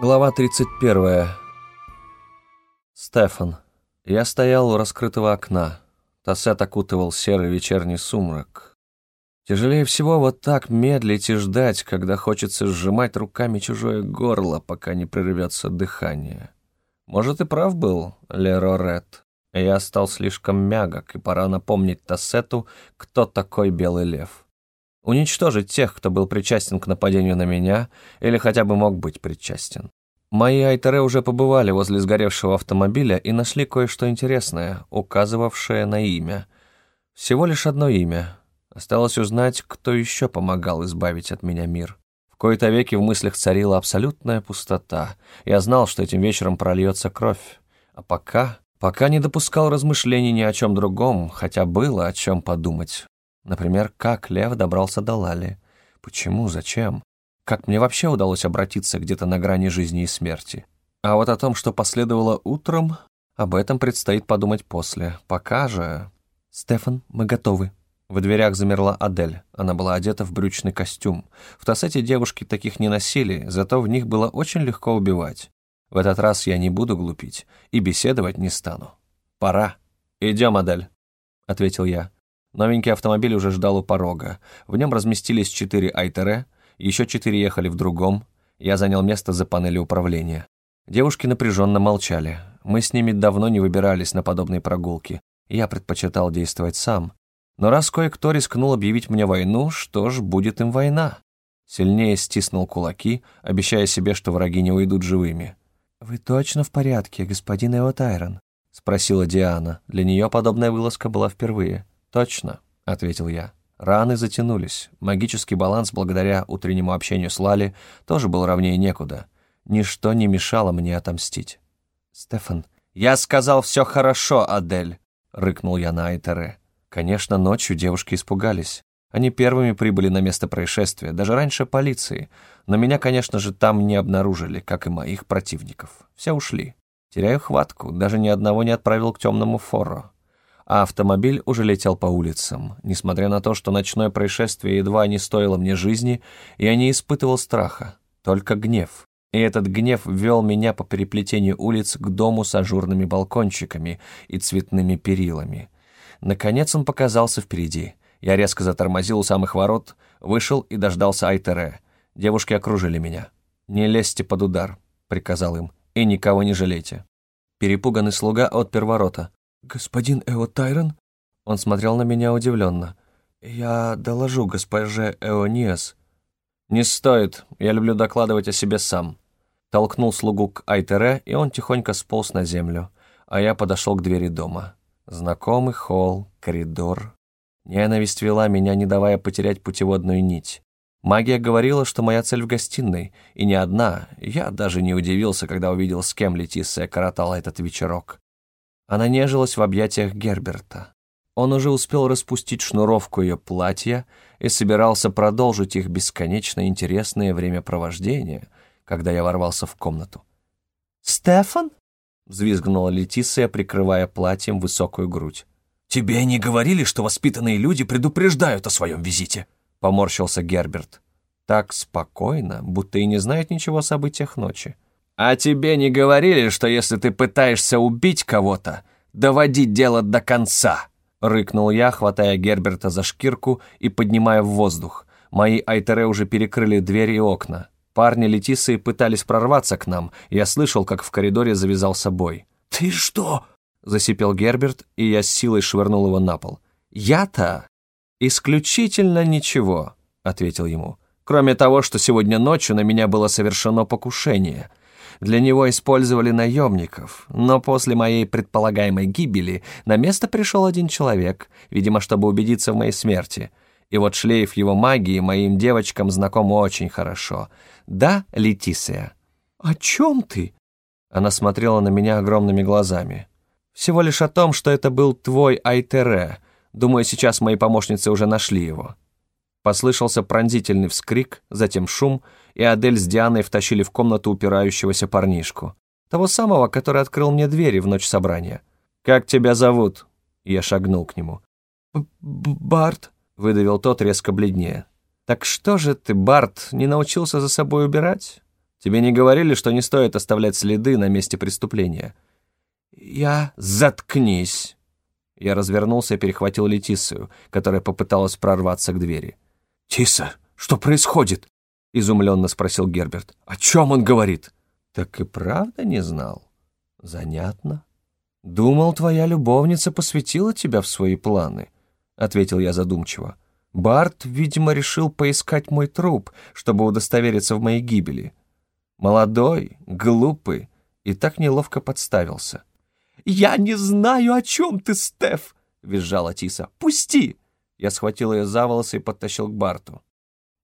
Глава 31. Стефан. Я стоял у раскрытого окна. Тассет окутывал серый вечерний сумрак. Тяжелее всего вот так медлить и ждать, когда хочется сжимать руками чужое горло, пока не прервется дыхание. Может, и прав был Леро Ред. Я стал слишком мягок, и пора напомнить Тассету, кто такой Белый Лев. Уничтожить тех, кто был причастен к нападению на меня или хотя бы мог быть причастен. Мои айтеры уже побывали возле сгоревшего автомобиля и нашли кое-что интересное, указывавшее на имя. Всего лишь одно имя. Осталось узнать, кто еще помогал избавить от меня мир. В кои-то веки в мыслях царила абсолютная пустота. Я знал, что этим вечером прольется кровь. А пока... Пока не допускал размышлений ни о чем другом, хотя было о чем подумать. Например, как Лев добрался до Лали? Почему? Зачем? Как мне вообще удалось обратиться где-то на грани жизни и смерти? А вот о том, что последовало утром, об этом предстоит подумать после. Пока же... «Стефан, мы готовы». В дверях замерла Адель. Она была одета в брючный костюм. В Тассете девушки таких не носили, зато в них было очень легко убивать. В этот раз я не буду глупить и беседовать не стану. «Пора. Идем, Адель», — ответил я. Новенький автомобиль уже ждал у порога. В нем разместились четыре Айтере, еще четыре ехали в другом. Я занял место за панелью управления. Девушки напряженно молчали. Мы с ними давно не выбирались на подобные прогулки. Я предпочитал действовать сам. Но раз кое-кто рискнул объявить мне войну, что ж, будет им война. Сильнее стиснул кулаки, обещая себе, что враги не уйдут живыми. «Вы точно в порядке, господин Эо Тайрон?» — спросила Диана. Для нее подобная вылазка была впервые. «Точно», — ответил я. Раны затянулись. Магический баланс, благодаря утреннему общению с Лали, тоже был ровнее некуда. Ничто не мешало мне отомстить. «Стефан...» «Я сказал, все хорошо, Адель!» — рыкнул я на Айтере. Конечно, ночью девушки испугались. Они первыми прибыли на место происшествия, даже раньше полиции. Но меня, конечно же, там не обнаружили, как и моих противников. Все ушли. Теряю хватку, даже ни одного не отправил к темному фору а автомобиль уже летел по улицам. Несмотря на то, что ночное происшествие едва не стоило мне жизни, я не испытывал страха, только гнев. И этот гнев вел меня по переплетению улиц к дому с ажурными балкончиками и цветными перилами. Наконец он показался впереди. Я резко затормозил у самых ворот, вышел и дождался Айтере. Девушки окружили меня. «Не лезьте под удар», — приказал им, — «и никого не жалейте». Перепуганный слуга отпер ворота. «Господин Эо Тайрон?» Он смотрел на меня удивленно. «Я доложу госпоже Эониас». «Не стоит, я люблю докладывать о себе сам». Толкнул слугу к Айтере, и он тихонько сполз на землю, а я подошел к двери дома. Знакомый холл, коридор. Ненависть вела меня, не давая потерять путеводную нить. Магия говорила, что моя цель в гостиной, и не одна. Я даже не удивился, когда увидел, с кем Летисия коротала этот вечерок. Она нежилась в объятиях Герберта. Он уже успел распустить шнуровку ее платья и собирался продолжить их бесконечно интересное времяпровождение, когда я ворвался в комнату. «Стефан?» — взвизгнула Летисия, прикрывая платьем высокую грудь. «Тебе не говорили, что воспитанные люди предупреждают о своем визите?» — поморщился Герберт. Так спокойно, будто и не знает ничего о событиях ночи. «А тебе не говорили, что если ты пытаешься убить кого-то, доводить дело до конца?» Рыкнул я, хватая Герберта за шкирку и поднимая в воздух. Мои айтеры уже перекрыли двери и окна. Парни Летисы пытались прорваться к нам. Я слышал, как в коридоре завязался бой. «Ты что?» — засипел Герберт, и я с силой швырнул его на пол. «Я-то исключительно ничего», — ответил ему. «Кроме того, что сегодня ночью на меня было совершено покушение». Для него использовали наемников, но после моей предполагаемой гибели на место пришел один человек, видимо, чтобы убедиться в моей смерти. И вот шлейф его магии моим девочкам знаком очень хорошо. Да, Летисия? «О чем ты?» Она смотрела на меня огромными глазами. «Всего лишь о том, что это был твой Айтере. Думаю, сейчас мои помощницы уже нашли его». Послышался пронзительный вскрик, затем шум — и Адель с Дианой втащили в комнату упирающегося парнишку. Того самого, который открыл мне двери в ночь собрания. «Как тебя зовут?» Я шагнул к нему. «Барт», — выдавил тот резко бледнее. «Так что же ты, Барт, не научился за собой убирать?» Тебе не говорили, что не стоит оставлять следы на месте преступления?» «Я...» «Заткнись!» Я развернулся и перехватил Летисию, которая попыталась прорваться к двери. «Тиса, что происходит?» — изумленно спросил Герберт. «О чем он говорит?» «Так и правда не знал? Занятно. Думал, твоя любовница посвятила тебя в свои планы», — ответил я задумчиво. «Барт, видимо, решил поискать мой труп, чтобы удостовериться в моей гибели. Молодой, глупый и так неловко подставился». «Я не знаю, о чем ты, Стеф!» — визжала Тиса. «Пусти!» Я схватил ее за волосы и подтащил к Барту.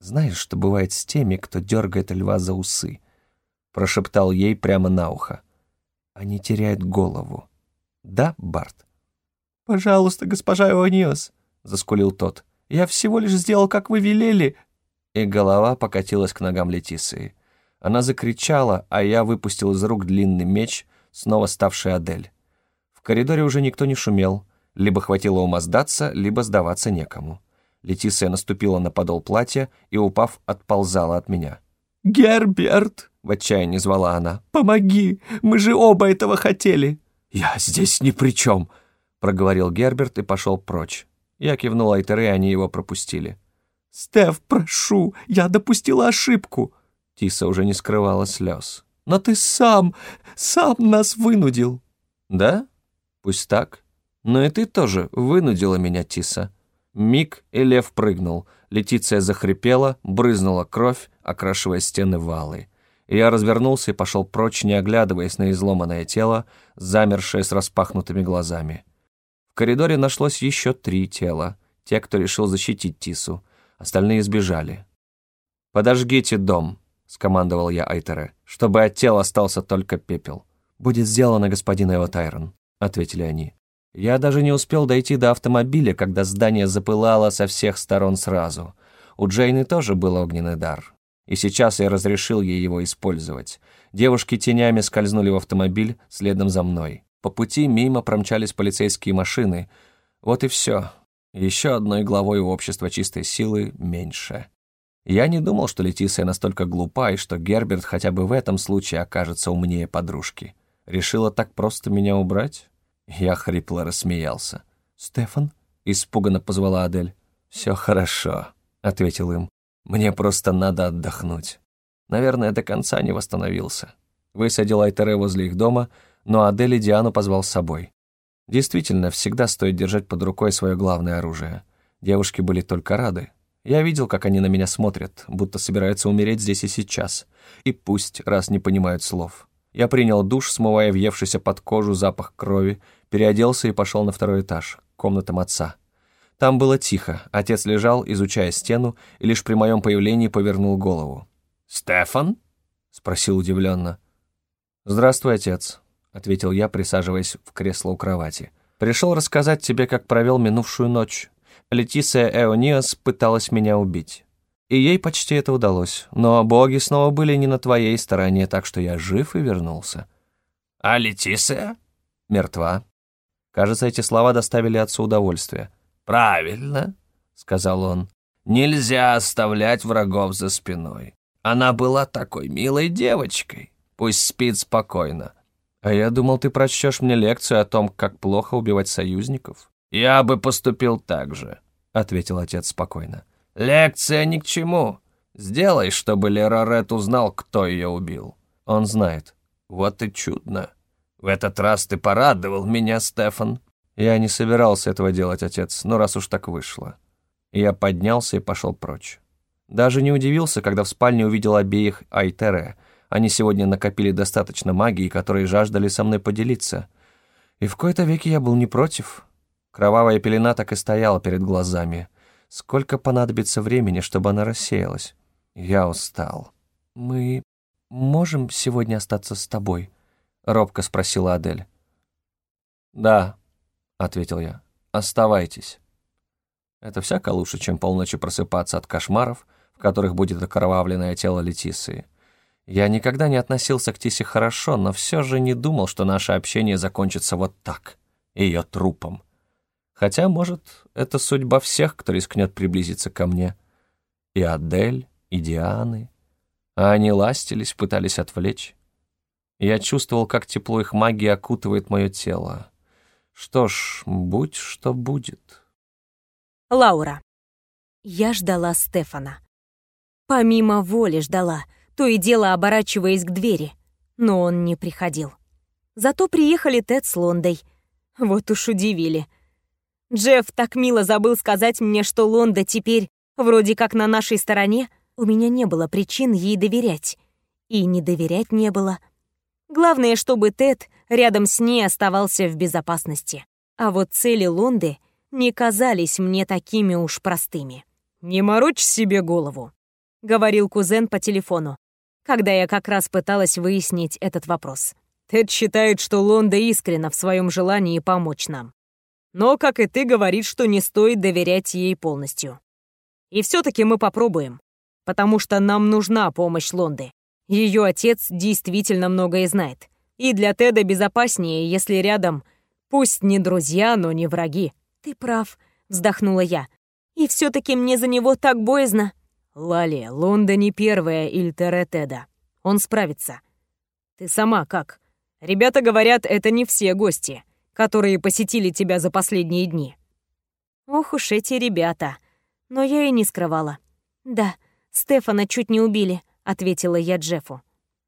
«Знаешь, что бывает с теми, кто дергает льва за усы?» Прошептал ей прямо на ухо. «Они теряют голову. Да, Барт?» «Пожалуйста, госпожа Иониос», — заскулил тот. «Я всего лишь сделал, как вы велели». И голова покатилась к ногам Летисии. Она закричала, а я выпустил из рук длинный меч, снова ставший Адель коридоре уже никто не шумел, либо хватило ума сдаться, либо сдаваться некому. Летисия наступила на подол платья и, упав, отползала от меня. «Герберт!» — в отчаянии звала она. «Помоги! Мы же оба этого хотели!» «Я здесь ни при чем!» — проговорил Герберт и пошел прочь. Я кивнул Айтере, и они его пропустили. «Стеф, прошу, я допустила ошибку!» Тиса уже не скрывала слез. «Но ты сам, сам нас вынудил!» «Да?» Пусть так. Но и ты тоже вынудила меня, Тиса. Миг и лев прыгнул. Летиция захрипела, брызнула кровь, окрашивая стены валы. Я развернулся и пошел прочь, не оглядываясь на изломанное тело, замершее с распахнутыми глазами. В коридоре нашлось еще три тела, те, кто решил защитить Тису. Остальные сбежали. «Подожгите дом», — скомандовал я Айтере, «чтобы от тела остался только пепел». «Будет сделано, господин Эва Тайрон», — ответили они. Я даже не успел дойти до автомобиля, когда здание запылало со всех сторон сразу. У Джейны тоже был огненный дар. И сейчас я разрешил ей его использовать. Девушки тенями скользнули в автомобиль следом за мной. По пути мимо промчались полицейские машины. Вот и все. Еще одной главой у общества чистой силы меньше. Я не думал, что Летисия настолько глупа, и что Герберт хотя бы в этом случае окажется умнее подружки. Решила так просто меня убрать? Я хрипло рассмеялся. «Стефан?» — испуганно позвала Адель. «Все хорошо», — ответил им. «Мне просто надо отдохнуть. Наверное, до конца не восстановился». Высадил Айтере возле их дома, но Адель и Диану позвал с собой. Действительно, всегда стоит держать под рукой свое главное оружие. Девушки были только рады. Я видел, как они на меня смотрят, будто собираются умереть здесь и сейчас. И пусть, раз не понимают слов. Я принял душ, смывая въевшийся под кожу запах крови, переоделся и пошел на второй этаж, к комнатам отца. Там было тихо, отец лежал, изучая стену, и лишь при моем появлении повернул голову. «Стефан?» — спросил удивленно. «Здравствуй, отец», — ответил я, присаживаясь в кресло у кровати. «Пришел рассказать тебе, как провел минувшую ночь. Летисия Эониас пыталась меня убить. И ей почти это удалось. Но боги снова были не на твоей стороне, так что я жив и вернулся. «А Летисия?» «Мертва». Кажется, эти слова доставили отцу удовольствие. «Правильно», — сказал он. «Нельзя оставлять врагов за спиной. Она была такой милой девочкой. Пусть спит спокойно». «А я думал, ты прочтешь мне лекцию о том, как плохо убивать союзников». «Я бы поступил так же», — ответил отец спокойно. «Лекция ни к чему. Сделай, чтобы Лерарет узнал, кто ее убил. Он знает. Вот и чудно. В этот раз ты порадовал меня, Стефан». Я не собирался этого делать, отец, но раз уж так вышло. Я поднялся и пошел прочь. Даже не удивился, когда в спальне увидел обеих Айтере. Они сегодня накопили достаточно магии, которые жаждали со мной поделиться. И в кои-то веки я был не против. Кровавая пелена так и стояла перед глазами — Сколько понадобится времени, чтобы она рассеялась? Я устал. «Мы можем сегодня остаться с тобой?» — робко спросила Адель. «Да», — ответил я, — «оставайтесь». Это всяко лучше, чем полночи просыпаться от кошмаров, в которых будет окровавленное тело Летиции. Я никогда не относился к Тисе хорошо, но все же не думал, что наше общение закончится вот так, ее трупом. Хотя, может, это судьба всех, кто рискнет приблизиться ко мне. И Адель, и Дианы. А они ластились, пытались отвлечь. Я чувствовал, как тепло их магии окутывает мое тело. Что ж, будь что будет. Лаура. Я ждала Стефана. Помимо воли ждала, то и дело оборачиваясь к двери. Но он не приходил. Зато приехали Тед с Лондой. Вот уж удивили. Джефф так мило забыл сказать мне, что Лонда теперь вроде как на нашей стороне. У меня не было причин ей доверять. И не доверять не было. Главное, чтобы Тед рядом с ней оставался в безопасности. А вот цели Лонды не казались мне такими уж простыми. «Не морочь себе голову», — говорил кузен по телефону, когда я как раз пыталась выяснить этот вопрос. Тед считает, что Лонда искренна в своем желании помочь нам. Но, как и ты, говорит, что не стоит доверять ей полностью. И все-таки мы попробуем, потому что нам нужна помощь Лонды. Ее отец действительно многое знает. И для Теда безопаснее, если рядом, пусть не друзья, но не враги. «Ты прав», — вздохнула я. И все-таки мне за него так боязно. Лали, Лонда не первая Ильтере Теда. Он справится. Ты сама как? Ребята говорят, это не все гости, которые посетили тебя за последние дни. Ох уж эти ребята. Но я и не скрывала. Да, Стефана чуть не убили, ответила я Джеффу.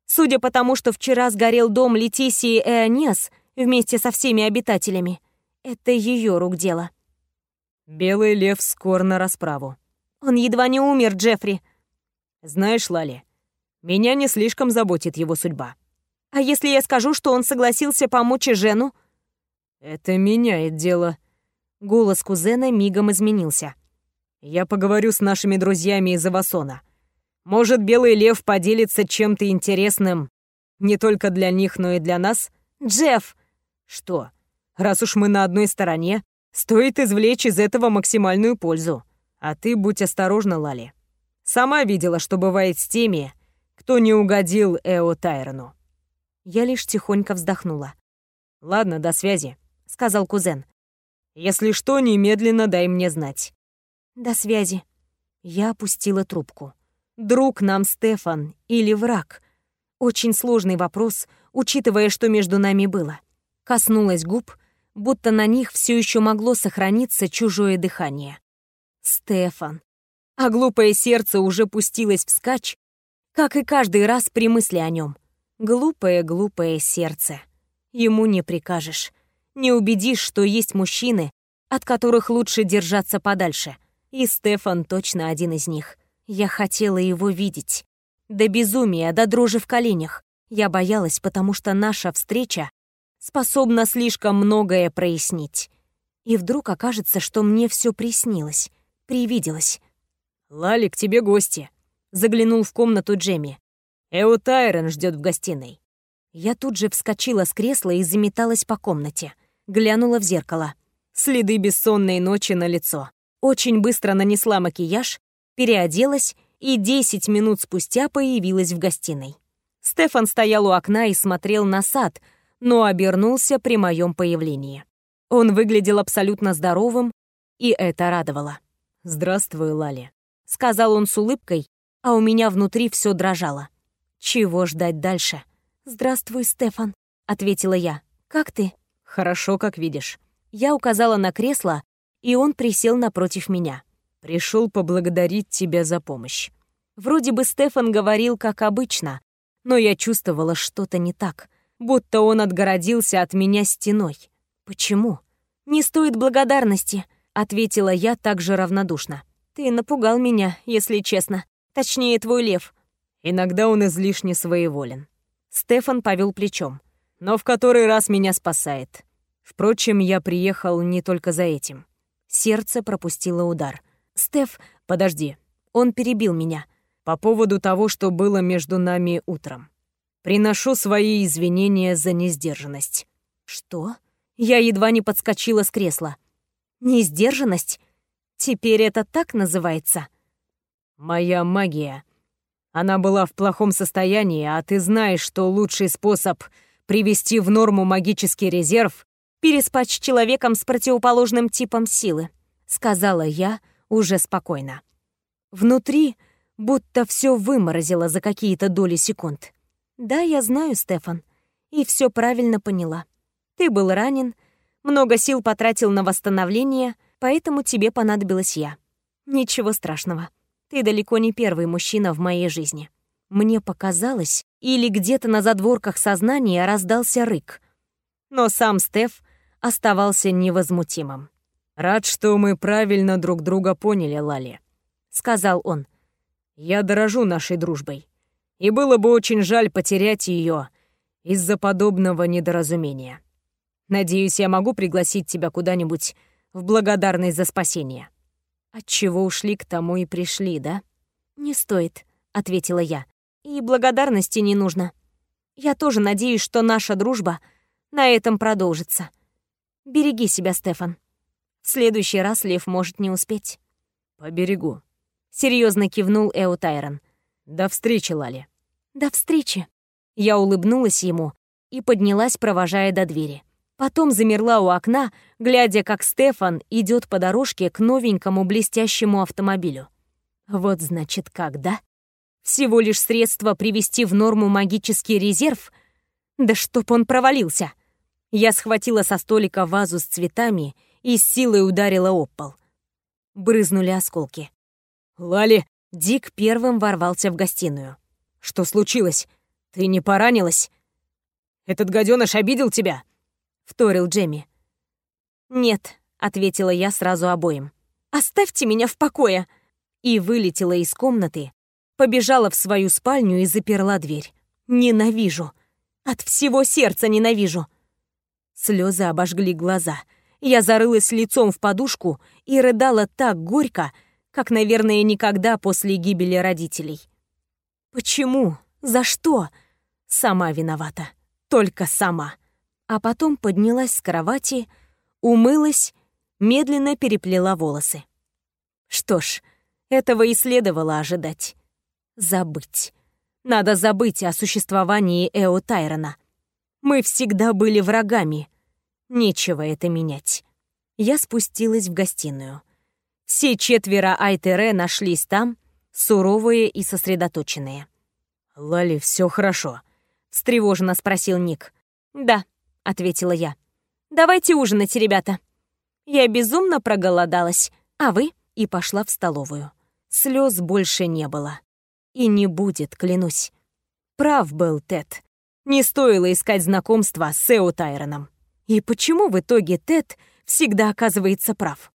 Судя по тому, что вчера сгорел дом Летисии Эонес вместе со всеми обитателями, это ее рук дело. Белый лев скоро на расправу. Он едва не умер, Джеффри. Знаешь, Лали, меня не слишком заботит его судьба. А если я скажу, что он согласился помочь Жену? Это меняет дело. Голос кузена мигом изменился. Я поговорю с нашими друзьями из Авасона. Может, Белый Лев поделится чем-то интересным не только для них, но и для нас? Джефф! Что? Раз уж мы на одной стороне, Стоит извлечь из этого максимальную пользу. А ты будь осторожна, Лали. Сама видела, что бывает с теми, кто не угодил Эо Тайрону. Я лишь тихонько вздохнула. «Ладно, до связи», — сказал кузен. «Если что, немедленно дай мне знать». «До связи». Я опустила трубку. «Друг нам Стефан или враг?» Очень сложный вопрос, учитывая, что между нами было. Коснулась губ — будто на них все еще могло сохраниться чужое дыхание. Стефан. А глупое сердце уже пустилось вскачь, как и каждый раз при мысли о нем. Глупое-глупое сердце. Ему не прикажешь. Не убедишь, что есть мужчины, от которых лучше держаться подальше. И Стефан точно один из них. Я хотела его видеть. До безумия, до дрожи в коленях. Я боялась, потому что наша встреча способна слишком многое прояснить. И вдруг окажется, что мне все приснилось, привиделось. «Лали, к тебе гости», — заглянул в комнату Джемми. «Эо Тайрон ждет в гостиной». Я тут же вскочила с кресла и заметалась по комнате. Глянула в зеркало. Следы бессонной ночи на лицо. Очень быстро нанесла макияж, переоделась и 10 минут спустя появилась в гостиной. Стефан стоял у окна и смотрел на сад — но обернулся при моем появлении. Он выглядел абсолютно здоровым, и это радовало. «Здравствуй, Лали», — сказал он с улыбкой, а у меня внутри все дрожало. «Чего ждать дальше?» «Здравствуй, Стефан», — ответила я. «Как ты?» «Хорошо, как видишь». Я указала на кресло, и он присел напротив меня. «Пришел поблагодарить тебя за помощь». Вроде бы Стефан говорил, как обычно, но я чувствовала что-то не так будто он отгородился от меня стеной. Почему? Не стоит благодарности, ответила я также равнодушно. Ты напугал меня, если честно. Точнее, твой лев. Иногда он излишне своеволен. Стефан повел плечом. Но в который раз меня спасает. Впрочем, я приехал не только за этим. Сердце пропустило удар. «Стеф, подожди». Он перебил меня. По поводу того, что было между нами утром. Приношу свои извинения за несдержанность». «Что?» Я едва не подскочила с кресла. «Несдержанность? Теперь это так называется?» «Моя магия. Она была в плохом состоянии, а ты знаешь, что лучший способ привести в норму магический резерв — переспать с человеком с противоположным типом силы», — сказала я уже спокойно. Внутри будто все выморозило за какие-то доли секунд. «Да, я знаю, Стефан, и все правильно поняла. Ты был ранен, много сил потратил на восстановление, поэтому тебе понадобилась я. Ничего страшного. Ты далеко не первый мужчина в моей жизни. Мне показалось, или где-то на задворках сознания раздался рык. Но сам Стеф оставался невозмутимым. «Рад, что мы правильно друг друга поняли, Лали», — сказал он. «Я дорожу нашей дружбой, и было бы очень жаль потерять ее из-за подобного недоразумения. Надеюсь, я могу пригласить тебя куда-нибудь в благодарность за спасение». От чего ушли, к тому и пришли, да? «Не стоит», — ответила я. «И благодарности не нужно. Я тоже надеюсь, что наша дружба на этом продолжится. Береги себя, Стефан» следующий раз Лев может не успеть. «Поберегу», — серьезно кивнул Эо Тайрон. «До встречи, Лали». «До встречи». Я улыбнулась ему и поднялась, провожая до двери. Потом замерла у окна, глядя, как Стефан идет по дорожке к новенькому блестящему автомобилю. Вот значит как, да? Всего лишь средство привести в норму магический резерв? Да чтоб он провалился! Я схватила со столика вазу с цветами и с силой ударила об пол. Брызнули осколки. «Лали!» Дик первым ворвался в гостиную. «Что случилось? Ты не поранилась? Этот гаденыш обидел тебя?» Вторил Джемми. «Нет», — ответила я сразу обоим. «Оставьте меня в покое!» И вылетела из комнаты, побежала в свою спальню и заперла дверь. «Ненавижу! От всего сердца ненавижу!» Слезы обожгли глаза — я зарылась лицом в подушку и рыдала так горько, как, наверное, никогда после гибели родителей. Почему? За что? Сама виновата. Только сама. А потом поднялась с кровати, умылась, медленно переплела волосы. Что ж, этого и следовало ожидать. Забыть. Надо забыть о существовании Эо Тайрона. Мы всегда были врагами — Нечего это менять. Я спустилась в гостиную. Все четверо Айтере нашлись там, суровые и сосредоточенные. «Лали, все хорошо?» — встревоженно спросил Ник. «Да», — ответила я. «Давайте ужинать, ребята. Я безумно проголодалась. А вы?» И пошла в столовую. Слез больше не было. И не будет, клянусь. Прав был Тед. Не стоило искать знакомства с Эо Тайроном. И почему в итоге Тед всегда оказывается прав?